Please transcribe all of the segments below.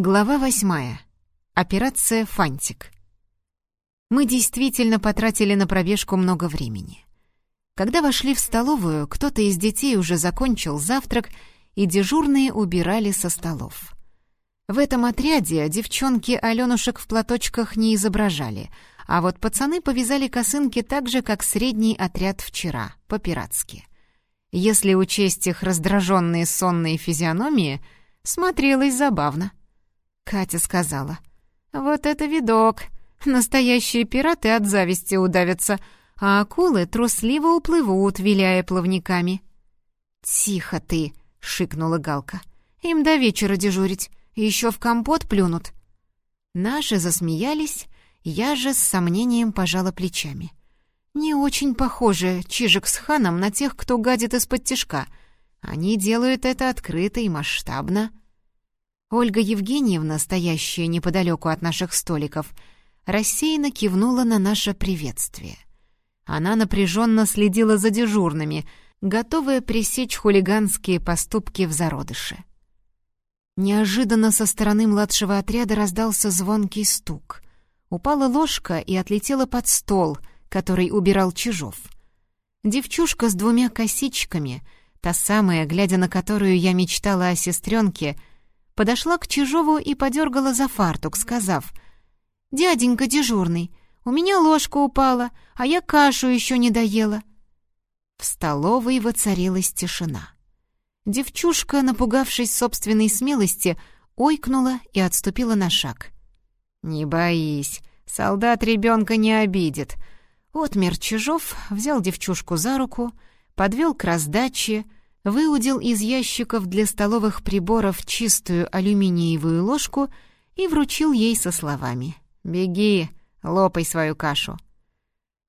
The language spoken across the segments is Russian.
Глава восьмая. Операция «Фантик». Мы действительно потратили на пробежку много времени. Когда вошли в столовую, кто-то из детей уже закончил завтрак, и дежурные убирали со столов. В этом отряде девчонки Алёнушек в платочках не изображали, а вот пацаны повязали косынки так же, как средний отряд вчера, по-пиратски. Если учесть их раздраженные сонные физиономии, смотрелось забавно. Катя сказала. «Вот это видок! Настоящие пираты от зависти удавятся, а акулы трусливо уплывут, виляя плавниками». «Тихо ты!» — шикнула Галка. «Им до вечера дежурить, еще в компот плюнут». Наши засмеялись, я же с сомнением пожала плечами. Не очень похоже Чижик с Ханом на тех, кто гадит из-под тишка. Они делают это открыто и масштабно. Ольга Евгеньевна, стоящая неподалеку от наших столиков, рассеянно кивнула на наше приветствие. Она напряженно следила за дежурными, готовая пресечь хулиганские поступки в зародыше. Неожиданно со стороны младшего отряда раздался звонкий стук. Упала ложка и отлетела под стол, который убирал Чижов. Девчушка с двумя косичками, та самая, глядя на которую я мечтала о сестренке, подошла к Чижову и подергала за фартук, сказав, «Дяденька дежурный, у меня ложка упала, а я кашу еще не доела». В столовой воцарилась тишина. Девчушка, напугавшись собственной смелости, ойкнула и отступила на шаг. «Не боись, солдат ребенка не обидит». Отмер Чижов, взял девчушку за руку, подвел к раздаче, выудил из ящиков для столовых приборов чистую алюминиевую ложку и вручил ей со словами «Беги, лопай свою кашу».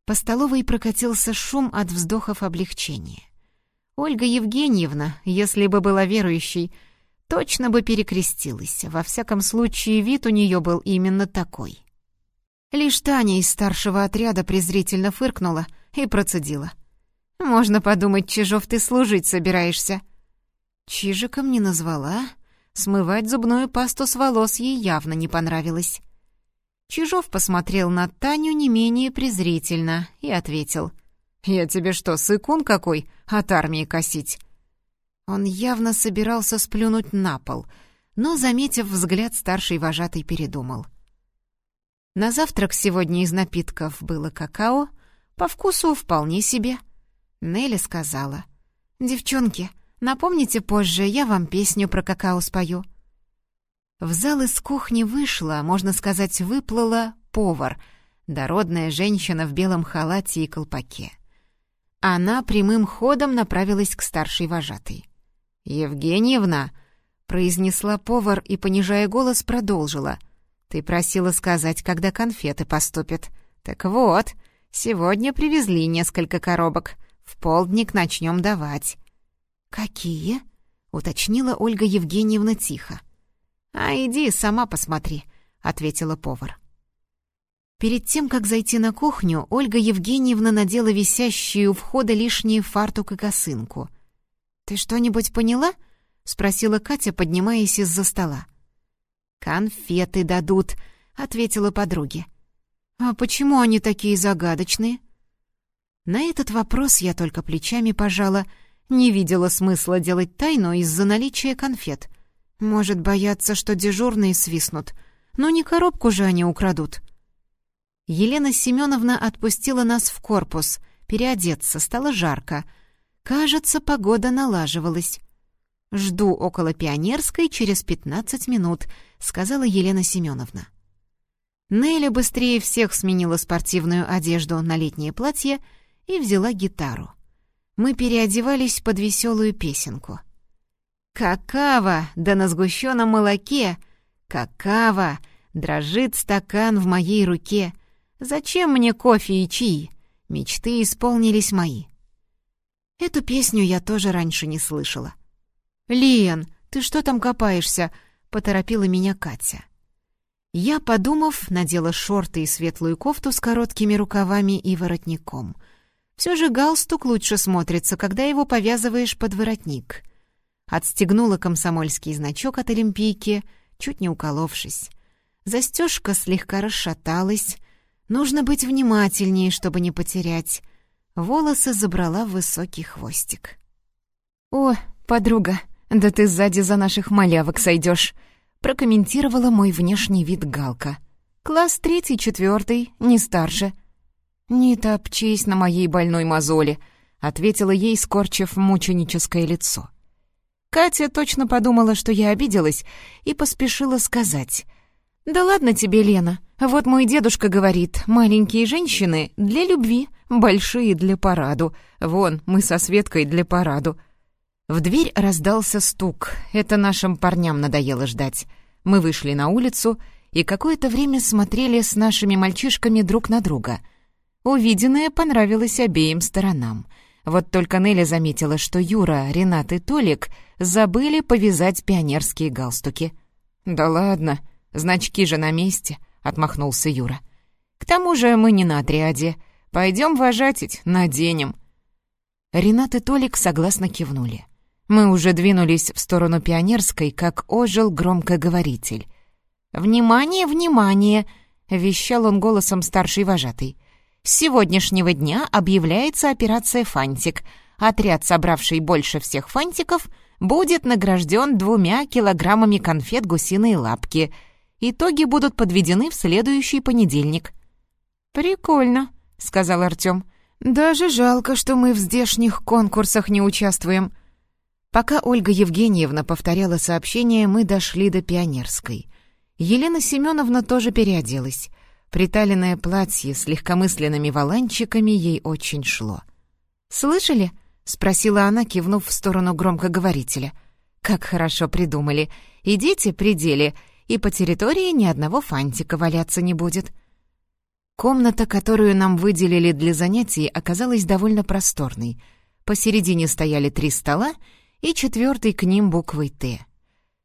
По столовой прокатился шум от вздохов облегчения. Ольга Евгеньевна, если бы была верующей, точно бы перекрестилась. Во всяком случае, вид у нее был именно такой. Лишь Таня из старшего отряда презрительно фыркнула и процедила. Можно подумать, Чижов, ты служить собираешься. Чижиком не назвала. Смывать зубную пасту с волос ей явно не понравилось. Чижов посмотрел на Таню не менее презрительно и ответил. «Я тебе что, сыкун какой, от армии косить?» Он явно собирался сплюнуть на пол, но, заметив взгляд старшей вожатой, передумал. На завтрак сегодня из напитков было какао, по вкусу вполне себе — Нелли сказала. «Девчонки, напомните позже, я вам песню про какао спою». В зал из кухни вышла, можно сказать, выплыла повар, дородная женщина в белом халате и колпаке. Она прямым ходом направилась к старшей вожатой. «Евгеньевна!» — произнесла повар и, понижая голос, продолжила. «Ты просила сказать, когда конфеты поступят. Так вот, сегодня привезли несколько коробок. В полдник начнем давать». «Какие?» — уточнила Ольга Евгеньевна тихо. «А иди, сама посмотри», — ответила повар. Перед тем, как зайти на кухню, Ольга Евгеньевна надела висящие у входа лишние фартук и косынку. «Ты что-нибудь поняла?» — спросила Катя, поднимаясь из-за стола. «Конфеты дадут», — ответила подруге. «А почему они такие загадочные?» На этот вопрос я только плечами пожала, не видела смысла делать тайну из-за наличия конфет. Может, бояться, что дежурные свистнут. Но не коробку же они украдут. Елена Семеновна отпустила нас в корпус. Переодеться, стало жарко. Кажется, погода налаживалась. «Жду около Пионерской через пятнадцать минут», — сказала Елена Семеновна. Неля быстрее всех сменила спортивную одежду на летнее платье — и взяла гитару. Мы переодевались под веселую песенку. «Какава, да на сгущенном молоке! Какава, дрожит стакан в моей руке! Зачем мне кофе и чаи? Мечты исполнились мои!» Эту песню я тоже раньше не слышала. «Лен, ты что там копаешься?» — поторопила меня Катя. Я, подумав, надела шорты и светлую кофту с короткими рукавами и воротником — все же галстук лучше смотрится, когда его повязываешь под воротник. Отстегнула комсомольский значок от Олимпийки, чуть не уколовшись. Застежка слегка расшаталась. Нужно быть внимательнее, чтобы не потерять. Волосы забрала в высокий хвостик. «О, подруга, да ты сзади за наших малявок сойдешь, прокомментировала мой внешний вид Галка. «Класс третий-четвертый, не старше». «Не топчись на моей больной мозоли», — ответила ей, скорчив мученическое лицо. Катя точно подумала, что я обиделась, и поспешила сказать. «Да ладно тебе, Лена. Вот мой дедушка говорит, маленькие женщины для любви, большие для параду. Вон, мы со Светкой для параду». В дверь раздался стук. Это нашим парням надоело ждать. Мы вышли на улицу и какое-то время смотрели с нашими мальчишками друг на друга. Увиденное понравилось обеим сторонам. Вот только Нелли заметила, что Юра, Ренат и Толик забыли повязать пионерские галстуки. «Да ладно, значки же на месте», — отмахнулся Юра. «К тому же мы не на отряде. Пойдем вожатить, наденем». Ренат и Толик согласно кивнули. Мы уже двинулись в сторону Пионерской, как ожил громкоговоритель. «Внимание, внимание!» — вещал он голосом старший вожатый. «С сегодняшнего дня объявляется операция «Фантик». Отряд, собравший больше всех фантиков, будет награжден двумя килограммами конфет гусиной лапки. Итоги будут подведены в следующий понедельник». «Прикольно», — сказал Артём. «Даже жалко, что мы в здешних конкурсах не участвуем». Пока Ольга Евгеньевна повторяла сообщение, мы дошли до Пионерской. Елена Семеновна тоже переоделась. Приталенное платье с легкомысленными воланчиками ей очень шло. «Слышали?» — спросила она, кивнув в сторону громкоговорителя. «Как хорошо придумали. Идите при и по территории ни одного фантика валяться не будет». Комната, которую нам выделили для занятий, оказалась довольно просторной. Посередине стояли три стола — и четвертый к ним буквой «Т».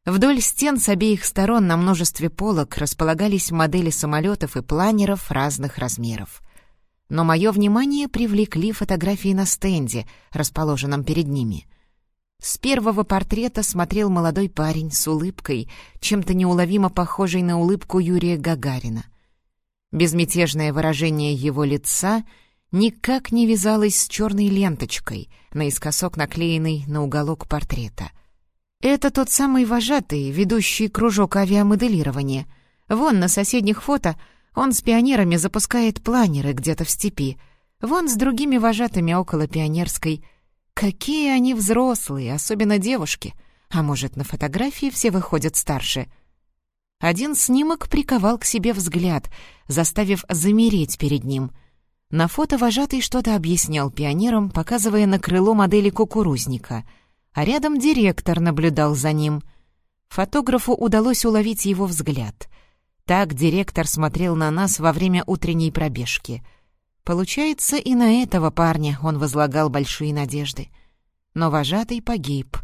Вдоль стен с обеих сторон на множестве полок располагались модели самолетов и планеров разных размеров. Но мое внимание привлекли фотографии на стенде, расположенном перед ними. С первого портрета смотрел молодой парень с улыбкой, чем-то неуловимо похожей на улыбку Юрия Гагарина. Безмятежное выражение его лица — никак не вязалась с черной ленточкой, наискосок наклеенной на уголок портрета. Это тот самый вожатый, ведущий кружок авиамоделирования. Вон на соседних фото он с пионерами запускает планеры где-то в степи. Вон с другими вожатыми около пионерской. Какие они взрослые, особенно девушки. А может, на фотографии все выходят старше — один снимок приковал к себе взгляд, заставив замереть перед ним — на фото вожатый что-то объяснял пионерам, показывая на крыло модели кукурузника, а рядом директор наблюдал за ним. Фотографу удалось уловить его взгляд. Так директор смотрел на нас во время утренней пробежки. Получается, и на этого парня он возлагал большие надежды. Но вожатый погиб.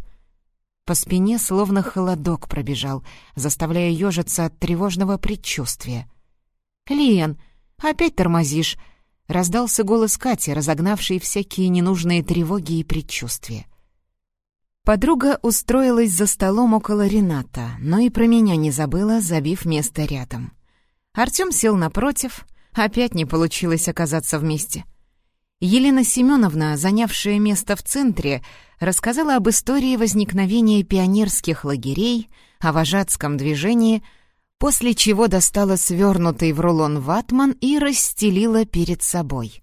По спине словно холодок пробежал, заставляя ежиться от тревожного предчувствия. «Лен, опять тормозишь!» раздался голос Кати, разогнавший всякие ненужные тревоги и предчувствия. Подруга устроилась за столом около Рената, но и про меня не забыла, забив место рядом. Артём сел напротив, опять не получилось оказаться вместе. Елена Семеновна, занявшая место в центре, рассказала об истории возникновения пионерских лагерей, о вожатском движении — после чего достала свернутый в рулон ватман и расстелила перед собой.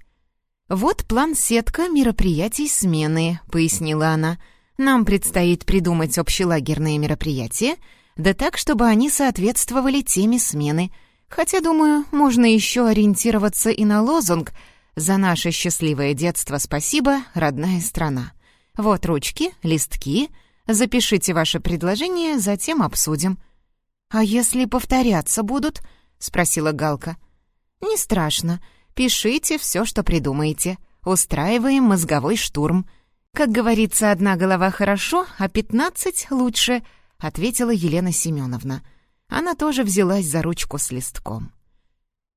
«Вот план-сетка мероприятий смены», — пояснила она. «Нам предстоит придумать общелагерные мероприятия, да так, чтобы они соответствовали теме смены. Хотя, думаю, можно еще ориентироваться и на лозунг «За наше счастливое детство спасибо, родная страна». Вот ручки, листки. Запишите ваше предложение, затем обсудим. «А если повторяться будут?» — спросила Галка. «Не страшно. Пишите все, что придумаете. Устраиваем мозговой штурм. Как говорится, одна голова хорошо, а пятнадцать лучше», — ответила Елена Семеновна. Она тоже взялась за ручку с листком.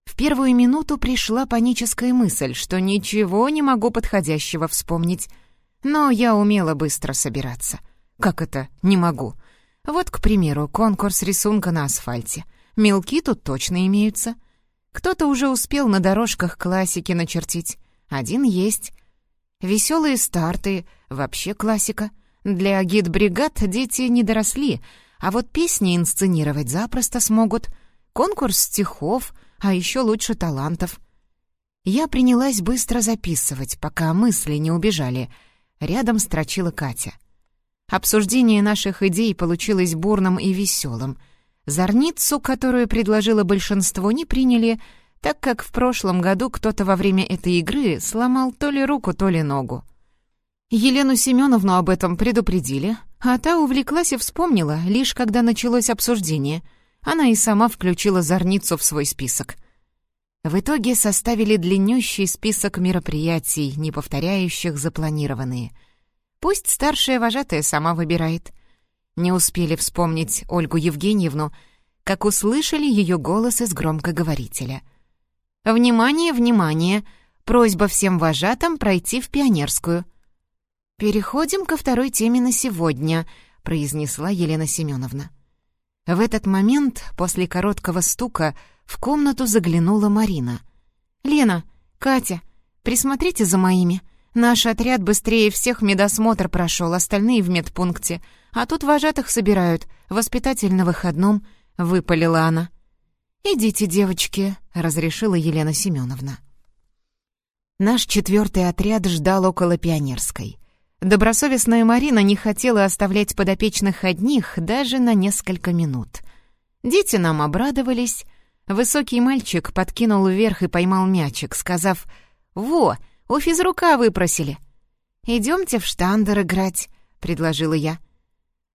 В первую минуту пришла паническая мысль, что ничего не могу подходящего вспомнить. Но я умела быстро собираться. Как это «не могу»? Вот, к примеру, конкурс рисунка на асфальте. Мелки тут точно имеются. Кто-то уже успел на дорожках классики начертить. Один есть. Веселые старты — вообще классика. Для гид-бригад дети не доросли, а вот песни инсценировать запросто смогут. Конкурс стихов, а еще лучше талантов. Я принялась быстро записывать, пока мысли не убежали. Рядом строчила Катя. Обсуждение наших идей получилось бурным и веселым. Зорницу, которую предложило большинство, не приняли, так как в прошлом году кто-то во время этой игры сломал то ли руку, то ли ногу. Елену Семеновну об этом предупредили, а та увлеклась и вспомнила, лишь когда началось обсуждение. Она и сама включила Зорницу в свой список. В итоге составили длиннющий список мероприятий, не повторяющих запланированные — Пусть старшая вожатая сама выбирает. Не успели вспомнить Ольгу Евгеньевну, как услышали ее голос из громкоговорителя. «Внимание, внимание! Просьба всем вожатым пройти в пионерскую». «Переходим ко второй теме на сегодня», — произнесла Елена Семеновна. В этот момент, после короткого стука, в комнату заглянула Марина. «Лена, Катя, присмотрите за моими. Наш отряд быстрее всех медосмотр прошел, остальные в медпункте. А тут вожатых собирают. Воспитатель на выходном», — выпалила она. «Идите, девочки», — разрешила Елена Семеновна. Наш четвертый отряд ждал около Пионерской. Добросовестная Марина не хотела оставлять подопечных одних даже на несколько минут. Дети нам обрадовались. Высокий мальчик подкинул вверх и поймал мячик, сказав «Во, у физрука выпросили». «Идемте в штандер играть», — предложила я.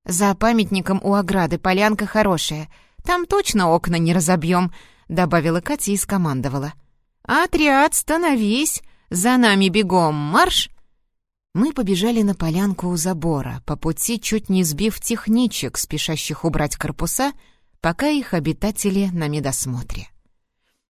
«За памятником у ограды полянка хорошая. Там точно окна не разобьем», — добавила Катя и скомандовала. «Отряд, становись! За нами бегом, марш!» Мы побежали на полянку у забора, по пути чуть не сбив техничек, спешащих убрать корпуса, пока их обитатели на медосмотре.